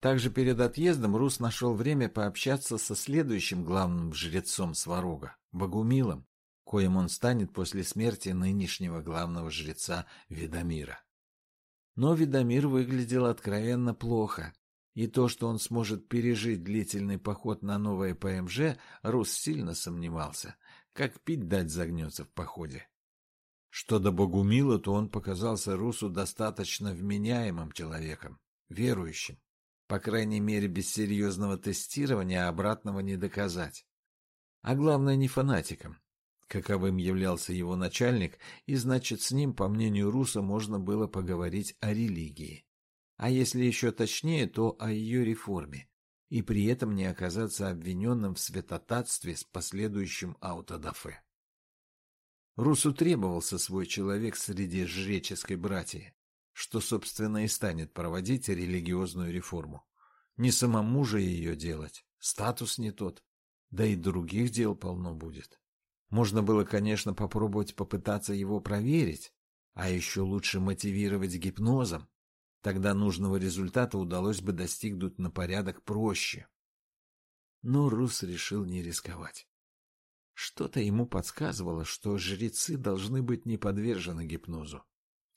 Также перед отъездом Рус нашел время пообщаться со следующим главным жрецом Сварога, Богумилом, коим он станет после смерти нынешнего главного жреца Ведомира. Но Ведомир выглядел откровенно плохо, и то, что он сможет пережить длительный поход на новое ПМЖ, Рус сильно сомневался, как пить дать загнется в походе. Что до Богумила, то он показался Русу достаточно вменяемым человеком, верующим. По крайней мере, без серьезного тестирования обратного не доказать. А главное, не фанатиком, каковым являлся его начальник, и значит, с ним, по мнению Руса, можно было поговорить о религии. А если еще точнее, то о ее реформе, и при этом не оказаться обвиненным в святотатстве с последующим аутодафе. Русу требовался свой человек среди жреческой братьи, что, собственно, и станет проводить религиозную реформу. Не самому же ее делать, статус не тот, да и других дел полно будет. Можно было, конечно, попробовать попытаться его проверить, а еще лучше мотивировать гипнозом. Тогда нужного результата удалось бы достигнуть на порядок проще. Но Рус решил не рисковать. Что-то ему подсказывало, что жрецы должны быть не подвержены гипнозу.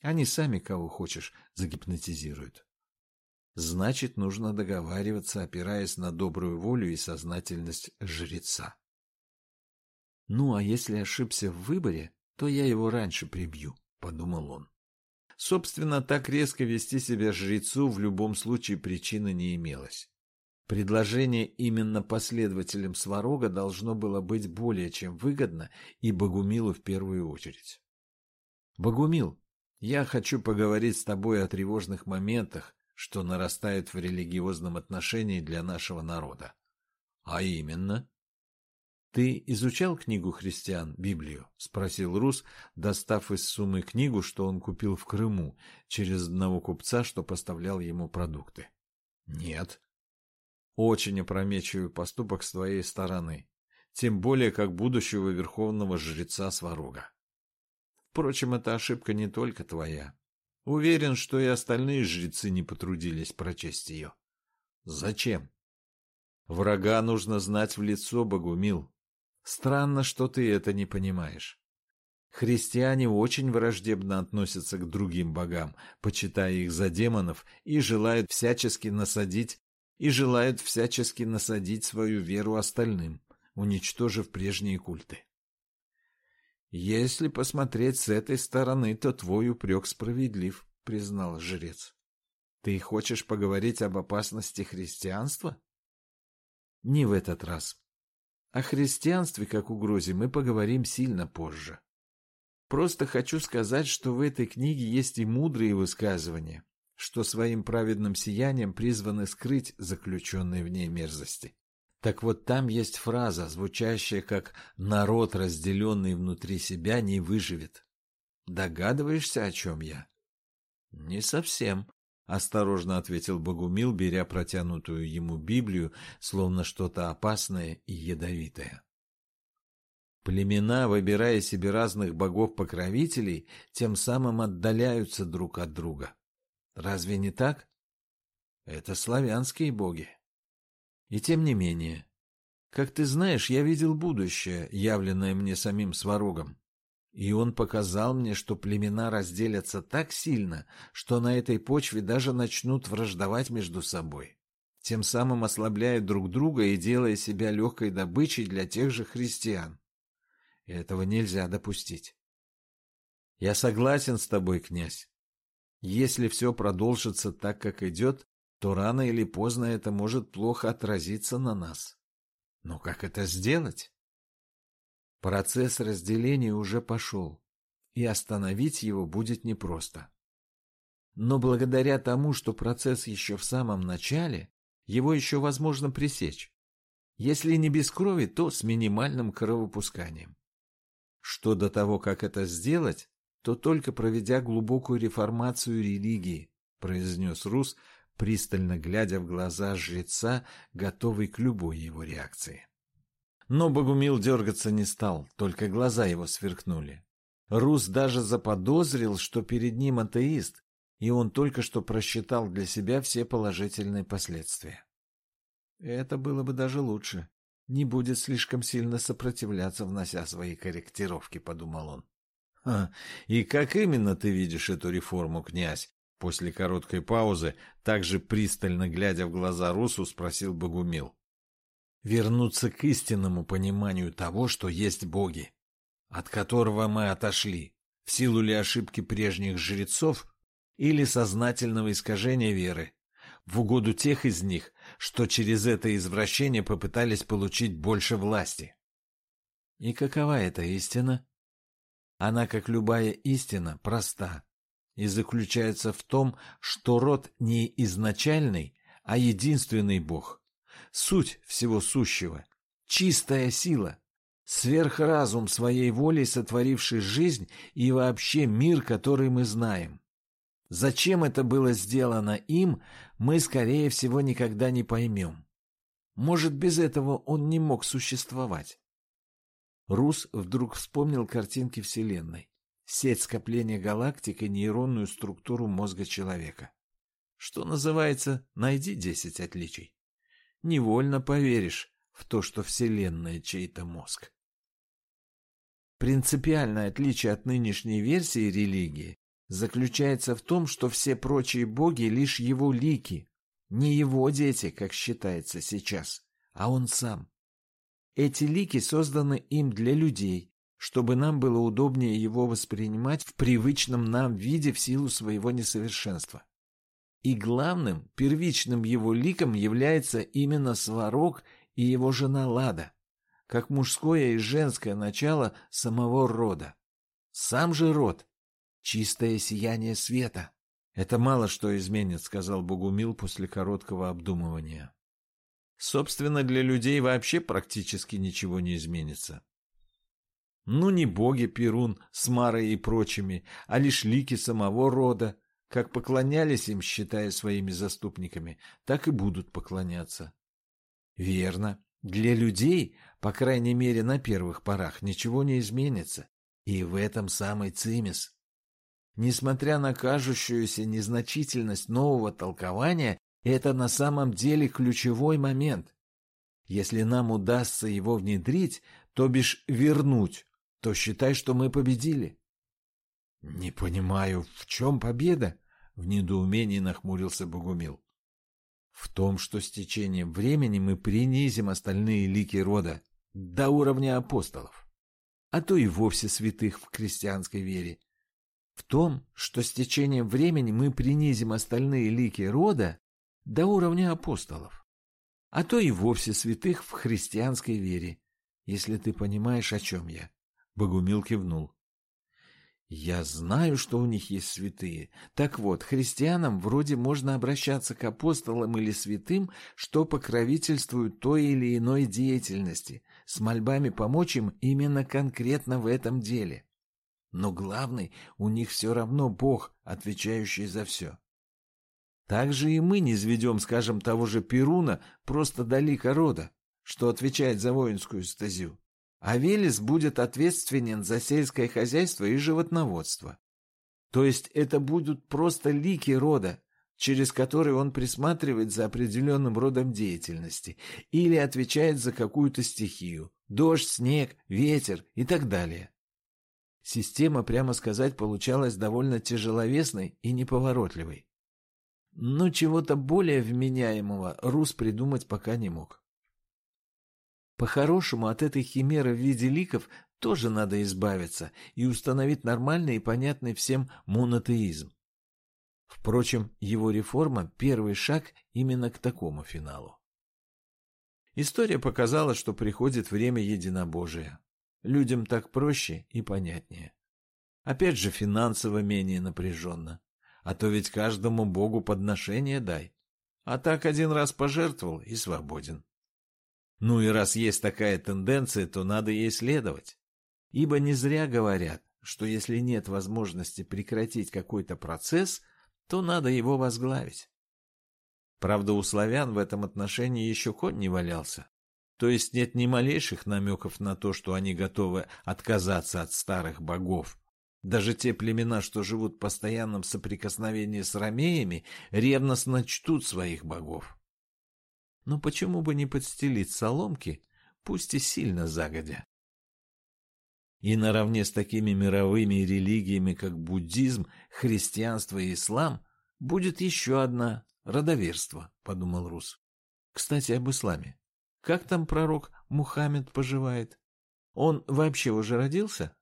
Они сами кого хочешь загипнотизируют. Значит, нужно договариваться, опираясь на добрую волю и сознательность жреца. Ну, а если ошибся в выборе, то я его раньше прибью, подумал он. Собственно, так резко вести себя жрецу в любом случае причины не имелось. Предложение именно последователям Сварога должно было быть более чем выгодно и Богумилу в первую очередь. Богумил, я хочу поговорить с тобой о тревожных моментах, что нарастают в религиозном отношении для нашего народа. А именно? Ты изучал книгу христиан, Библию? спросил Рус, достав из суммы книгу, что он купил в Крыму, через одного купца, что поставлял ему продукты. Нет. Очень опрометчивый поступок с твоей стороны, тем более как будущего верховного жреца Сварога. Впрочем, эта ошибка не только твоя. Уверен, что и остальные жрецы не потрудились прочесть ее. Зачем? Врага нужно знать в лицо, Богумил. Странно, что ты это не понимаешь. Христиане очень враждебно относятся к другим богам, почитая их за демонов и желают всячески насадить и желают всячески насадить свою веру остальным, уничтожив прежние культы. Если посмотреть с этой стороны, то твой упрек справедлив, признал жрец. Ты хочешь поговорить об опасности христианства? Не в этот раз. О христианстве как угрозе мы поговорим сильно позже. Просто хочу сказать, что в этой книге есть и мудрые высказывания, что своим праведным сиянием призваны скрыть заключенные в ней мерзости. Так вот там есть фраза, звучащая как «народ, разделенный внутри себя, не выживет». Догадываешься, о чем я? Не совсем, осторожно ответил Богумил, беря протянутую ему Библию, словно что-то опасное и ядовитое. Племена, выбирая себе разных богов-покровителей, тем самым отдаляются друг от друга. Разве не так? Это славянские боги. И тем не менее, как ты знаешь, я видел будущее, явленное мне самим Сварогом. И он показал мне, что племена разделятся так сильно, что на этой почве даже начнут враждовать между собой, тем самым ослабляя друг друга и делая себя легкой добычей для тех же христиан. И этого нельзя допустить. Я согласен с тобой, князь. Если все продолжится так, как идет, то рано или поздно это может плохо отразиться на нас. Но как это сделать? Процесс разделения уже пошел, и остановить его будет непросто. Но благодаря тому, что процесс еще в самом начале, его еще возможно пресечь. Если не без крови, то с минимальным кровопусканием. Что до того, как это сделать, то только проведя глубокую реформацию религии, произнес Рус, пристально глядя в глаза жреца, готовый к любой его реакции. Но Богумил дергаться не стал, только глаза его сверкнули. Рус даже заподозрил, что перед ним атеист, и он только что просчитал для себя все положительные последствия. Это было бы даже лучше. Не будет слишком сильно сопротивляться, внося свои корректировки, подумал он. «Ха, и как именно ты видишь эту реформу, князь? После короткой паузы, также пристально глядя в глаза Русу, спросил Богумил. Вернуться к истинному пониманию того, что есть боги, от которого мы отошли, в силу ли ошибки прежних жрецов или сознательного искажения веры, в угоду тех из них, что через это извращение попытались получить больше власти. И какова эта истина? Она, как любая истина, проста и заключается в том, что род не изначальный, а единственный Бог, суть всего сущего, чистая сила, сверхразум своей волей сотворивший жизнь и вообще мир, который мы знаем. Зачем это было сделано им, мы, скорее всего, никогда не поймем. Может, без этого он не мог существовать. Рус вдруг вспомнил картинки Вселенной, сеть скопления галактик и нейронную структуру мозга человека. Что называется, найди десять отличий. Невольно поверишь в то, что Вселенная чей-то мозг. Принципиальное отличие от нынешней версии религии заключается в том, что все прочие боги лишь его лики, не его дети, как считается сейчас, а он сам. Эти лики созданы им для людей, чтобы нам было удобнее его воспринимать в привычном нам виде в силу своего несовершенства. И главным, первичным его ликом является именно Сварог и его жена Лада, как мужское и женское начало самого рода. Сам же род чистое сияние света. Это мало что изменит, сказал Богумил после короткого обдумывания. Собственно, для людей вообще практически ничего не изменится. Ну, не боги Перун с Марой и прочими, а лишь лики самого рода, как поклонялись им, считая своими заступниками, так и будут поклоняться. Верно, для людей, по крайней мере на первых порах, ничего не изменится. И в этом самый цимис. Несмотря на кажущуюся незначительность нового толкования, это на самом деле ключевой момент. Если нам удастся его внедрить, то бишь вернуть, то считай, что мы победили. — Не понимаю, в чем победа? — в недоумении нахмурился Богумил. — В том, что с течением времени мы принизим остальные лики рода до уровня апостолов, а то и вовсе святых в крестьянской вере, в том, что с течением времени мы принизим остальные лики рода до уровня апостолов, а то и вовсе святых в христианской вере, если ты понимаешь, о чем я. Богумил кивнул. Я знаю, что у них есть святые. Так вот, христианам вроде можно обращаться к апостолам или святым, что покровительствуют той или иной деятельности, с мольбами помочь им именно конкретно в этом деле. Но главный у них все равно Бог, отвечающий за все. Так же и мы не сведем, скажем, того же Перуна просто до лика рода, что отвечает за воинскую стезю. А Велес будет ответственен за сельское хозяйство и животноводство. То есть это будут просто лики рода, через которые он присматривает за определенным родом деятельности или отвечает за какую-то стихию – дождь, снег, ветер и так далее. Система, прямо сказать, получалась довольно тяжеловесной и неповоротливой. Но чего-то более вменяемого Рус придумать пока не мог. По-хорошему, от этой химеры в виде ликов тоже надо избавиться и установить нормальный и понятный всем монотеизм. Впрочем, его реформа – первый шаг именно к такому финалу. История показала, что приходит время единобожия. Людям так проще и понятнее. Опять же, финансово менее напряженно. А то ведь каждому богу подношение дай. А так один раз пожертвовал и свободен. Ну и раз есть такая тенденция, то надо ей следовать. Ибо не зря говорят, что если нет возможности прекратить какой-то процесс, то надо его возглавить. Правда, у славян в этом отношении еще конь не валялся. То есть нет ни малейших намеков на то, что они готовы отказаться от старых богов, Даже те племена, что живут в постоянном соприкосновении с ромеями, ревностно чтут своих богов. Но почему бы не подстелить соломки, пусть и сильно загодя? И наравне с такими мировыми религиями, как буддизм, христианство и ислам, будет еще одна — родоверство, — подумал Рус. Кстати, об исламе. Как там пророк Мухаммед поживает? Он вообще уже родился?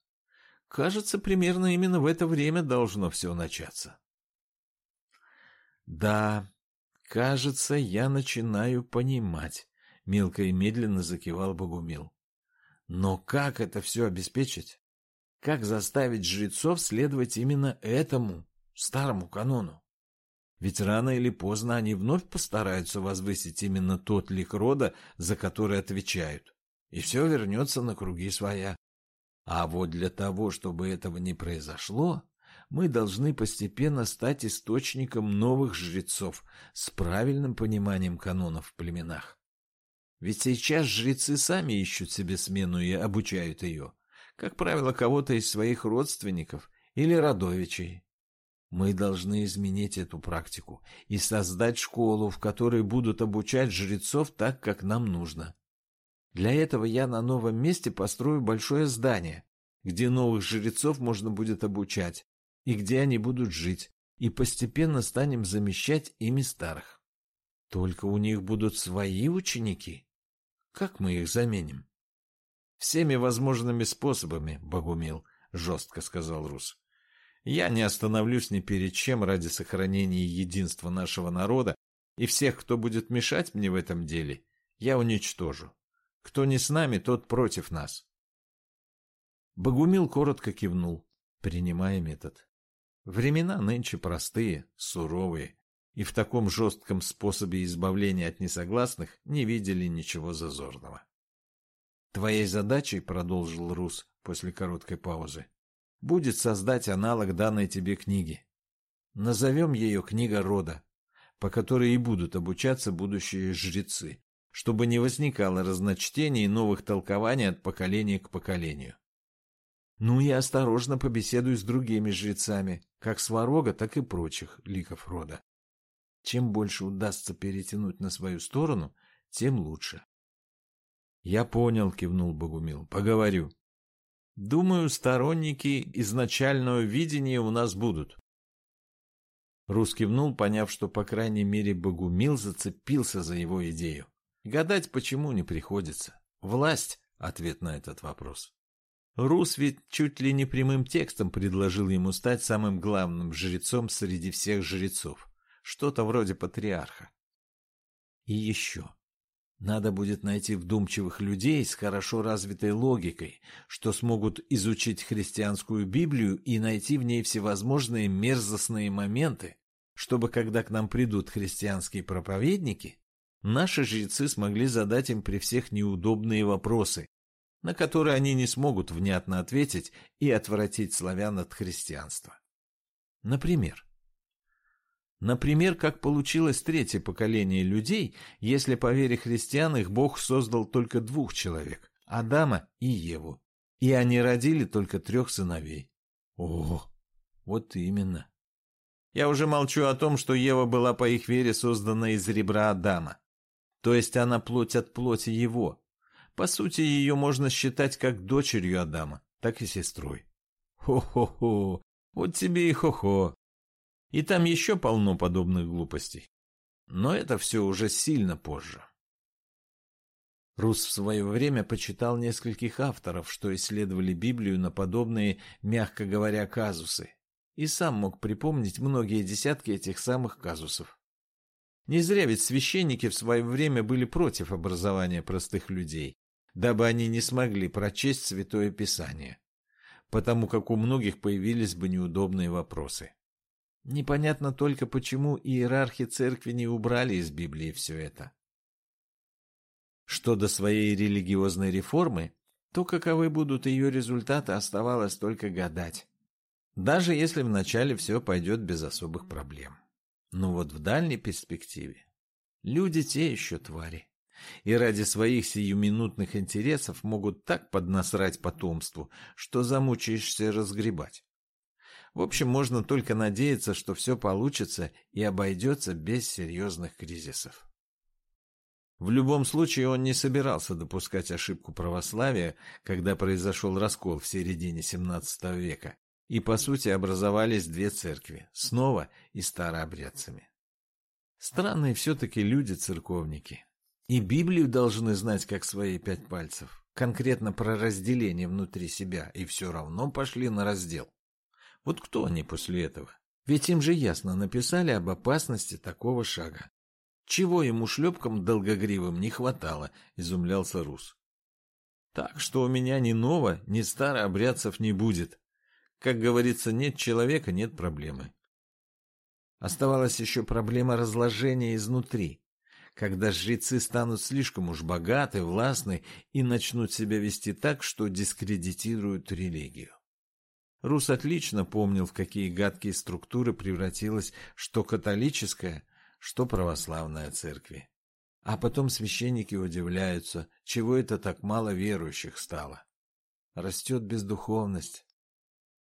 Кажется, примерно именно в это время должно все начаться. Да, кажется, я начинаю понимать, мелко и медленно закивал Богумил. Но как это все обеспечить? Как заставить жрецов следовать именно этому, старому канону? Ведь рано или поздно они вновь постараются возвысить именно тот лик рода, за который отвечают. И все вернется на круги своя. А вот для того, чтобы этого не произошло, мы должны постепенно стать источником новых жрецов с правильным пониманием канонов в племенах. Ведь сейчас жрецы сами ищут себе смену и обучают ее. Как правило, кого-то из своих родственников или родовичей. Мы должны изменить эту практику и создать школу, в которой будут обучать жрецов так, как нам нужно. Для этого я на новом месте построю большое здание, где новых жрецов можно будет обучать, и где они будут жить, и постепенно станем замещать ими старых. Только у них будут свои ученики. Как мы их заменим? Всеми возможными способами, Богумил, жестко сказал Рус. Я не остановлюсь ни перед чем ради сохранения единства нашего народа, и всех, кто будет мешать мне в этом деле, я уничтожу. Кто не с нами, тот против нас. Богумил коротко кивнул, принимая метод. Времена нынче простые, суровые, и в таком жестком способе избавления от несогласных не видели ничего зазорного. «Твоей задачей, — продолжил Рус после короткой паузы, будет создать аналог данной тебе книги. Назовем ее «Книга рода», по которой и будут обучаться будущие жрецы, чтобы не возникало разночтений и новых толкований от поколения к поколению. Ну и осторожно побеседуй с другими жрецами, как Сварога, так и прочих ликов рода. Чем больше удастся перетянуть на свою сторону, тем лучше. — Я понял, — кивнул Богумил, — поговорю. Думаю, сторонники изначального видения у нас будут. Рус кивнул, поняв, что, по крайней мере, Богумил зацепился за его идею. Гадать почему не приходится. Власть — ответ на этот вопрос. Рус ведь чуть ли не прямым текстом предложил ему стать самым главным жрецом среди всех жрецов. Что-то вроде патриарха. И еще. Надо будет найти вдумчивых людей с хорошо развитой логикой, что смогут изучить христианскую Библию и найти в ней всевозможные мерзостные моменты, чтобы, когда к нам придут христианские проповедники, наши жрецы смогли задать им при всех неудобные вопросы, на которые они не смогут внятно ответить и отвратить славян от христианства. Например, Например, как получилось третье поколение людей, если, по вере христиан, их Бог создал только двух человек – Адама и Еву. И они родили только трех сыновей. О, вот именно. Я уже молчу о том, что Ева была по их вере создана из ребра Адама. То есть она плоть от плоти его. По сути, ее можно считать как дочерью Адама, так и сестрой. Хо-хо-хо, вот тебе и хо-хо. И там еще полно подобных глупостей. Но это все уже сильно позже. Рус в свое время почитал нескольких авторов, что исследовали Библию на подобные, мягко говоря, казусы, и сам мог припомнить многие десятки этих самых казусов. Не зря ведь священники в свое время были против образования простых людей, дабы они не смогли прочесть Святое Писание, потому как у многих появились бы неудобные вопросы. Непонятно только, почему иерархи церкви не убрали из Библии все это. Что до своей религиозной реформы, то каковы будут ее результаты, оставалось только гадать. Даже если вначале все пойдет без особых проблем. Но вот в дальней перспективе люди те еще твари. И ради своих сиюминутных интересов могут так поднасрать потомству, что замучаешься разгребать. В общем, можно только надеяться, что все получится и обойдется без серьезных кризисов. В любом случае он не собирался допускать ошибку православия, когда произошел раскол в середине XVII века, и по сути образовались две церкви, снова и старообрядцами. Странные все-таки люди церковники. И Библию должны знать как свои пять пальцев, конкретно про разделение внутри себя, и все равно пошли на раздел. Вот кто они после этого? Ведь им же ясно написали об опасности такого шага. Чего ему шлепкам долгогривым не хватало, изумлялся Рус. Так что у меня ни ново, ни старообрядцев не будет. Как говорится, нет человека, нет проблемы. Оставалась еще проблема разложения изнутри. Когда жрецы станут слишком уж богаты, властны и начнут себя вести так, что дискредитируют религию. Рус отлично помнил, в какие гадкие структуры превратилась что католическая, что православная церкви. А потом священники удивляются, чего это так мало верующих стало. Растет бездуховность.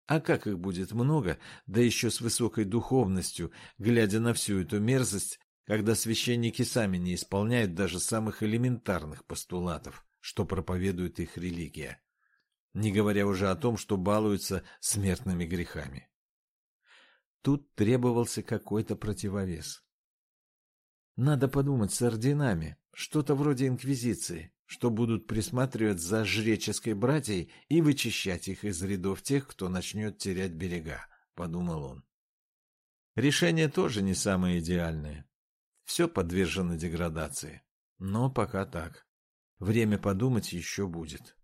А как их будет много, да еще с высокой духовностью, глядя на всю эту мерзость, когда священники сами не исполняют даже самых элементарных постулатов, что проповедует их религия, не говоря уже о том, что балуются смертными грехами. Тут требовался какой-то противовес. Надо подумать с орденами, что-то вроде инквизиции, что будут присматривать за жреческой братьей и вычищать их из рядов тех, кто начнет терять берега, подумал он. Решение тоже не самое идеальное. Все подвержено деградации. Но пока так. Время подумать еще будет.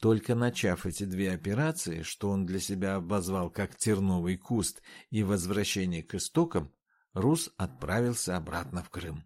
Только начав эти две операции, что он для себя обозвал как терновый куст и возвращение к истокам, Рус отправился обратно в Крым.